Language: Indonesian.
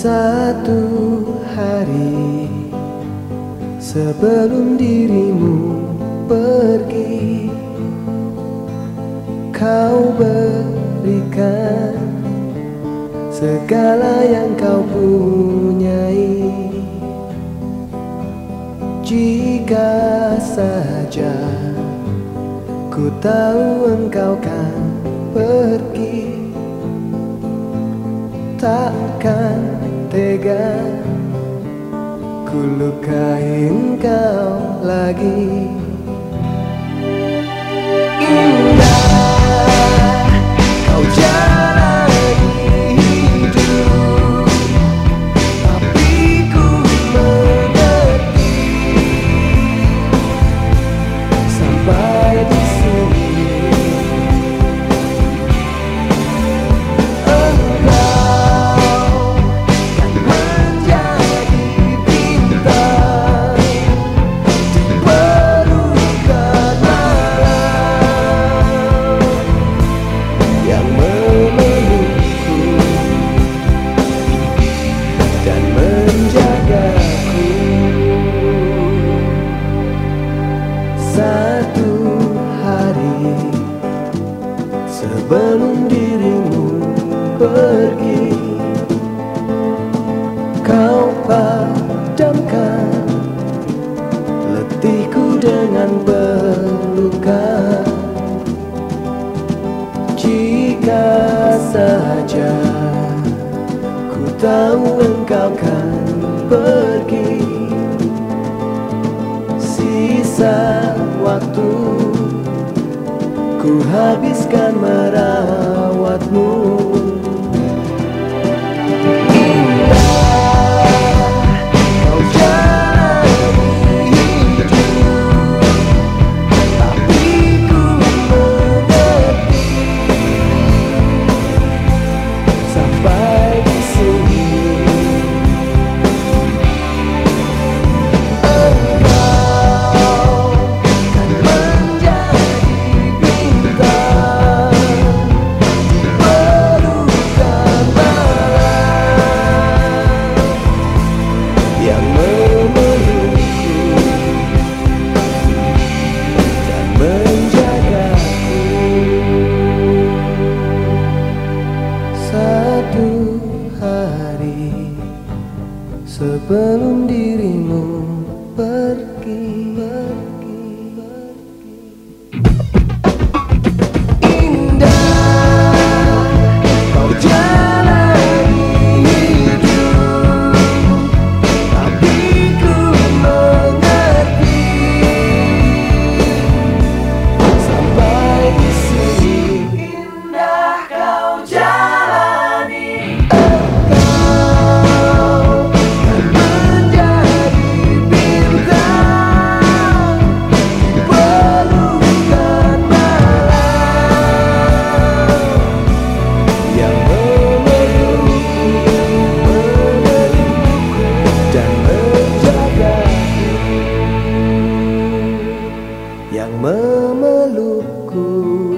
Satu hari sebelum dirimu pergi. Kau berikan segala yang kau punyai. Jika saja ku tahu engkau kan pergi Takkan tega Ku lukai sebelum dirimu pergi. Kau padamkan letihku dengan pelukan Jika saja ku tahu engkau kan pergi Sisa Ku habiskan merawatmu sebelum dirimu pergi. yang Oh.